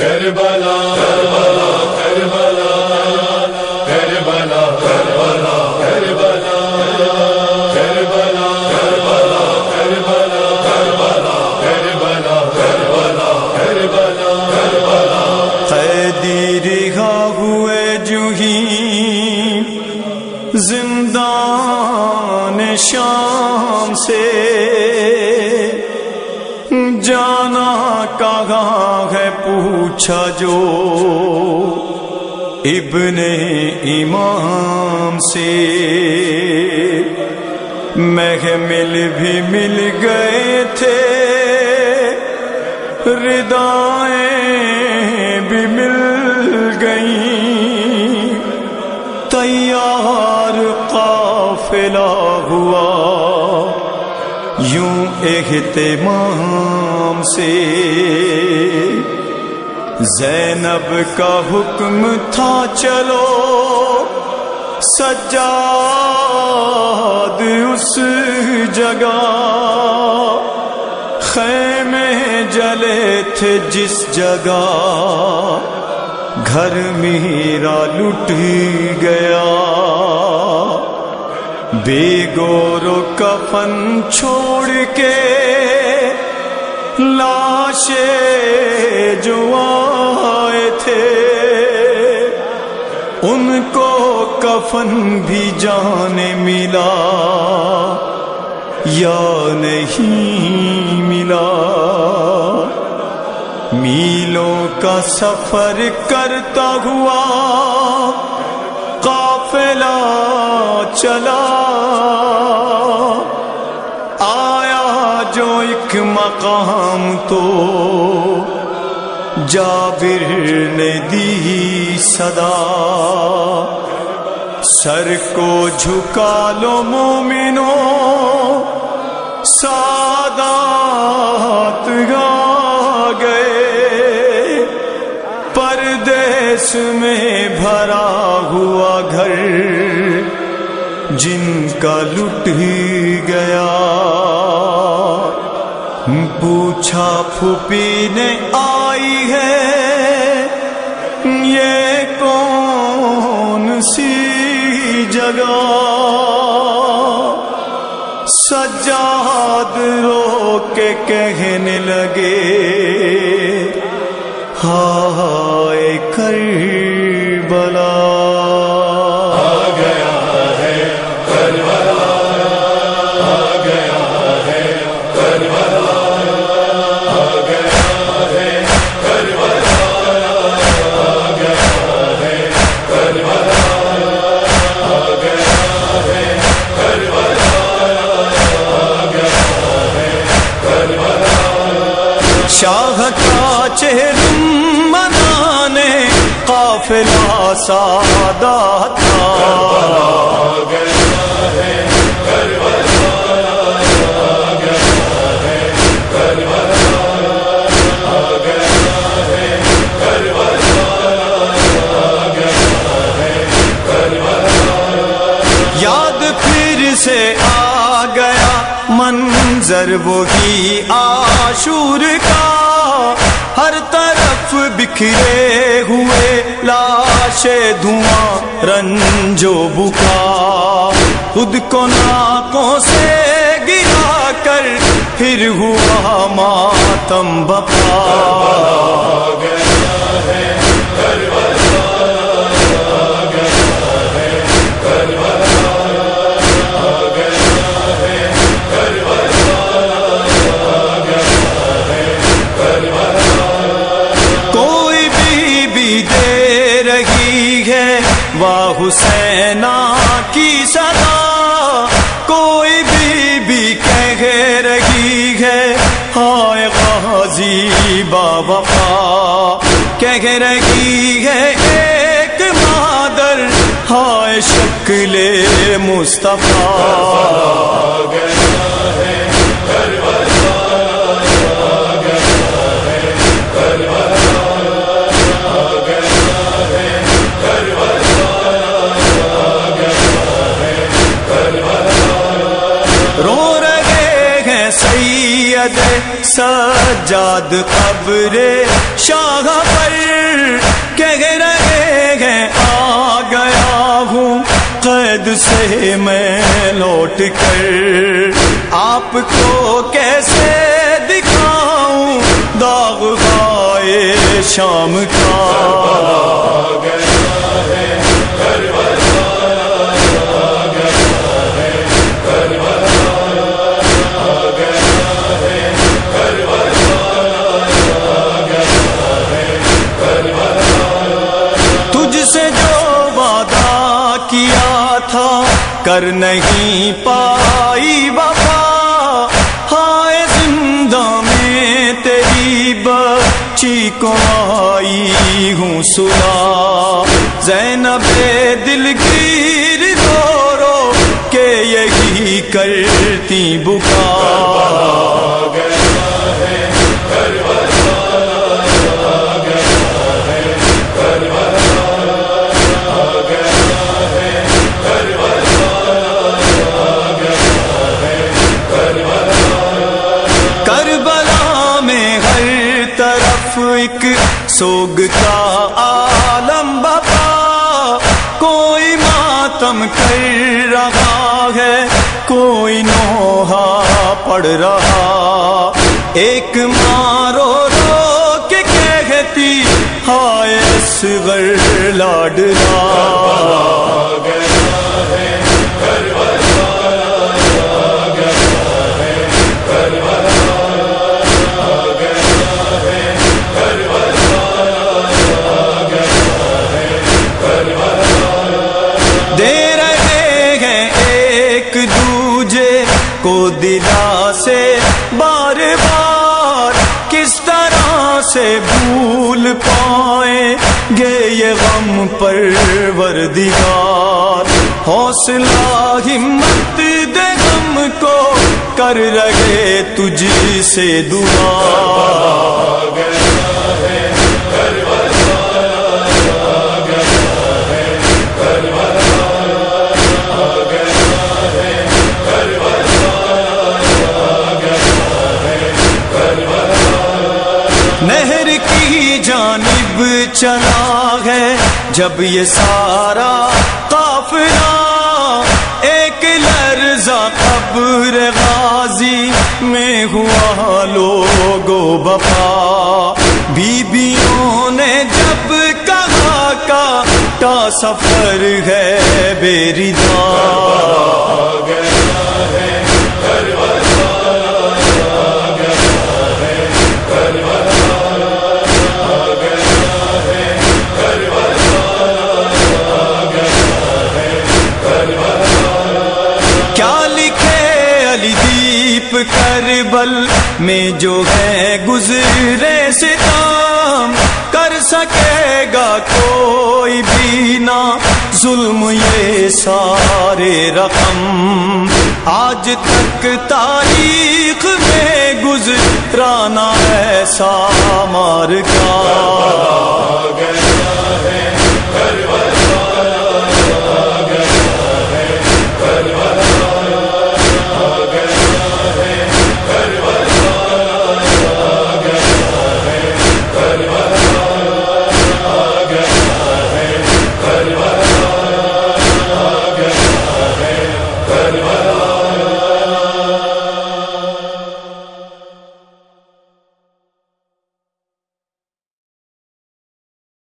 کربلا کربلا کربلا کربلا کربلا کربلا کربلا کربلا کربلا کربلا کربلا کربلا کربلا کربلا قیدی رہا ہوئے جو ہی زندان شام پوچھا جو ابن امام سے محمل بھی مل گئے تھے، ردائیں بھی مل گئیں۔ تیار قافلہ ہوا یوں اہتمام سے زینب کا حکم تھا چلو، سجاد اس جگہ۔ خیمے جلے تھے جس جگہ، گھر میرا لٹ گیا۔ بے گورو کفن چھوڑ کے لاشے جو آئے تھے، ان کو کفن بھی جانے ملا، یا نہیں ملا۔ میلوں کا سفر کرتا ہوا قافلہ چلا۔ ایک مقام تو جابر نے دی صدا۔ سر کو جھکا لو مومنو، سادات گا گئے۔ پردیس میں بھرا ہوا گھر، جن کا لٹ ہی گیا۔ پوچھا پھوپی نے آئی ہے یہ کون سی جگہ؟ سجاد رو کے کہنے لگے قافلہ سادات تھا یاد پھر سے آ گیا منظر وہی آشور کا۔ ہر طرف بکھرے ہوئے لاش دھواں رنجو بکا خود کو ناکوں سے گرا کر پھر ہوا ماتم بپا کوئی واہ حسینا کی صدا کوئی بی بی کہہ رہی ہے، ہائے غازی بابا کہہ رہی ہے ایک مادر، ہائے شکل مصطفیٰ۔ سجاد قبر شاہ پر کہہ رہے ہیں، آ گیا ہوں، قید سے میں لوٹ کر۔ آپ کو کیسے دکھاؤں، داغ گائے شام کا۔ تجھ پر نہیں پائی وفا۔ ہائے زندہ میں تیری بچی کو آئی ہوں سنا زینب دل گیر رو رو کہ یہی کرتی بکا ایک سوگ کا عالم بپا کوئی ماتم کر رہا ہے، کوئی نوحہ پڑ رہا۔ ایک مارو رو کے کہتی، ہائے اصغر لاڈلا۔ دلا سے بار بار کس طرح سے بھول پائیں گے یہ غم پر وردگار حوصلہ ہمت دے غم کو کر رہے تجھ سے دعا۔ نہر جب یہ سارا قافلہ ایک لرزہ قبر غازی میں ہوا، لوگو بپا بیبیوں نے جب کہا کا سفر ہے بیری کیا میں جو ہے گزرے ستام کر سکے گا کوئی بھی نہ ظلم یہ سارے رقم آج تک تاریخ میں گزرانا ایسا مار کا